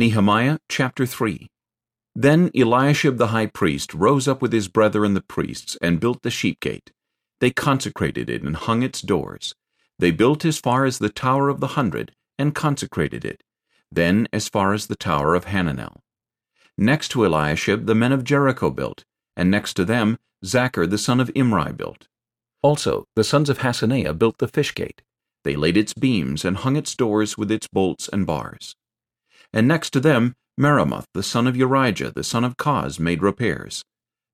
Nehemiah chapter 3 Then Eliashib the high priest rose up with his brethren the priests, and built the sheep gate. They consecrated it and hung its doors. They built as far as the tower of the hundred, and consecrated it, then as far as the tower of Hananel. Next to Eliashib the men of Jericho built, and next to them Zaccur the son of Imri built. Also the sons of Hassenaah built the fish gate. They laid its beams and hung its doors with its bolts and bars. And next to them Meremoth the son of Urijah the son of Koz made repairs.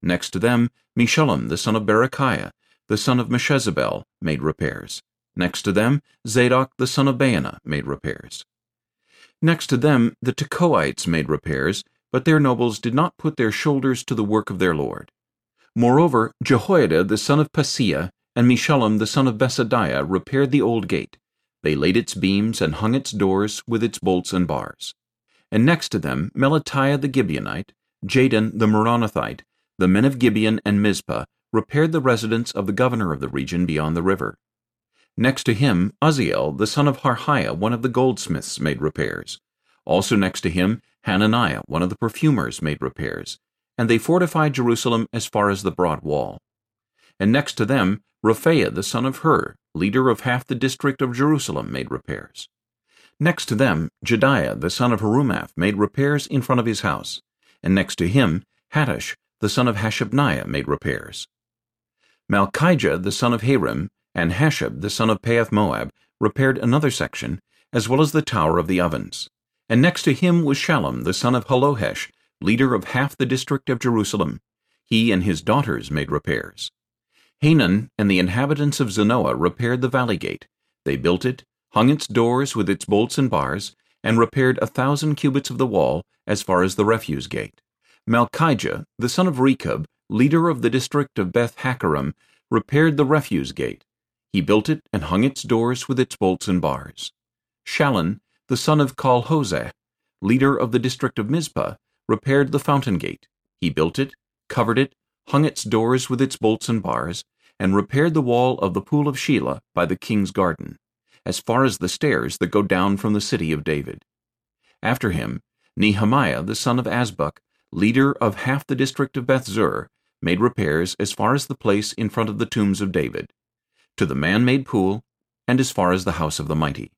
Next to them Meshullam the son of Berechiah the son of Meshezabel made repairs. Next to them Zadok the son of Baana made repairs. Next to them the Tekoites made repairs, but their nobles did not put their shoulders to the work of their lord. Moreover, Jehoiada the son of Paseah and Meshullam the son of Besodeiah repaired the old gate. They laid its beams and hung its doors with its bolts and bars. And next to them Melatiah the Gibeonite, Jadon the Meronothite, the men of Gibeon and Mizpah, repaired the residence of the governor of the region beyond the river. Next to him Uzziel the son of Harhaiah, one of the goldsmiths, made repairs. Also next to him Hananiah, one of the perfumers, made repairs. And they fortified Jerusalem as far as the broad wall. And next to them Rephaiah the son of Hur, leader of half the district of Jerusalem, made repairs. Next to them, Jedaiah the son of Harumaph made repairs in front of his house, and next to him, Hattush the son of Hashabniah made repairs. Malchijah the son of Harim and Hashub the son of Pahath-moab repaired another section, as well as the tower of the ovens. And next to him was Shallum the son of Hallohesh, leader of half the district of Jerusalem. He and his daughters made repairs. Hanun and the inhabitants of Zanoah repaired the valley gate. They built it, hung its doors with its bolts and bars, and repaired a thousand cubits of the wall as far as the refuse gate. Malchijah, the son of Rechab, leader of the district of Beth Haccerem, repaired the refuse gate. He built it and hung its doors with its bolts and bars. Shallun, the son of Colhozeh, leader of the district of Mizpah, repaired the fountain gate. He built it, covered it, hung its doors with its bolts and bars, and repaired the wall of the pool of Shelah by the king's garden, as far as the stairs that go down from the city of David. After him, Nehemiah the son of Azbuk, leader of half the district of Bethzur, made repairs as far as the place in front of the tombs of David, to the man-made pool, and as far as the house of the mighty.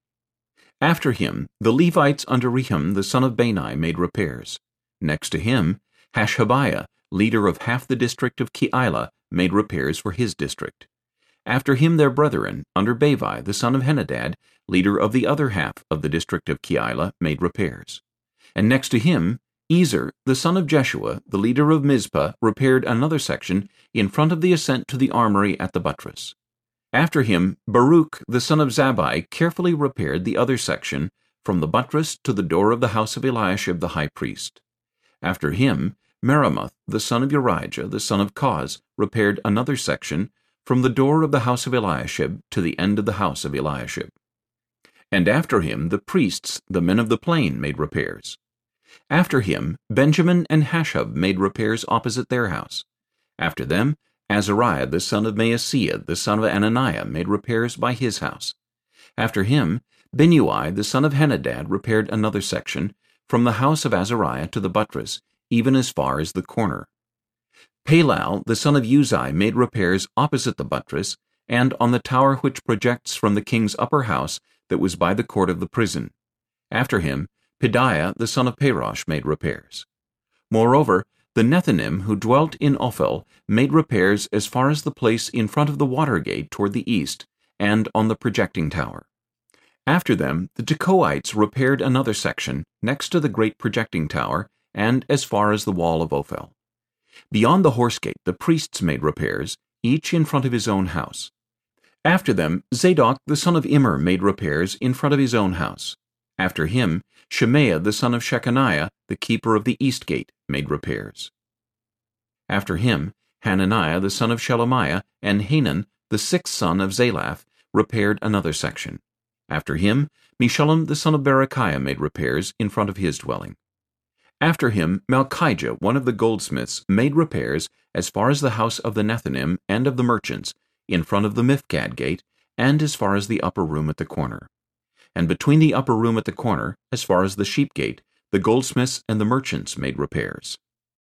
After him, the Levites under Rehum the son of Bani made repairs. Next to him, Hashabiah, leader of half the district of Keilah, made repairs for his district. After him their brethren, under Bavai the son of Henadad, leader of the other half of the district of Keilah, made repairs. And next to him, Ezer, the son of Jeshua, the leader of Mizpah, repaired another section in front of the ascent to the armory at the buttress. After him, Baruch, the son of Zabbai, carefully repaired the other section from the buttress to the door of the house of Eliashib the high priest. After him, Meremoth, the son of Urijah, the son of Koz, repaired another section from the door of the house of Eliashib to the end of the house of Eliashib. And after him the priests, the men of the plain, made repairs. After him Benjamin and Hashub made repairs opposite their house. After them Azariah the son of Maaseiah the son of Ananiah made repairs by his house. After him Binnui the son of Henadad repaired another section, from the house of Azariah to the buttress, even as far as the corner. Palal, the son of Uzai, made repairs opposite the buttress, and on the tower which projects from the king's upper house that was by the court of the prison. After him, Pedaiah, the son of Parosh, made repairs. Moreover, the Nethinim who dwelt in Ophel made repairs as far as the place in front of the water gate toward the east, and on the projecting tower. After them, the Tekoites repaired another section, next to the great projecting tower, and as far as the wall of Ophel. Beyond the horse gate the priests made repairs, each in front of his own house. After them Zadok the son of Immer made repairs in front of his own house. After him Shemaiah the son of Shechaniah, the keeper of the east gate, made repairs. After him Hananiah the son of Shelemiah and Hanun, the sixth son of Zalaph, repaired another section. After him, Meshullam the son of Berechiah made repairs in front of his dwelling. After him, Malchijah, one of the goldsmiths, made repairs as far as the house of the Nethinim and of the merchants, in front of the Miphkad gate, and as far as the upper room at the corner. And between the upper room at the corner, as far as the sheep gate, The goldsmiths and the merchants made repairs.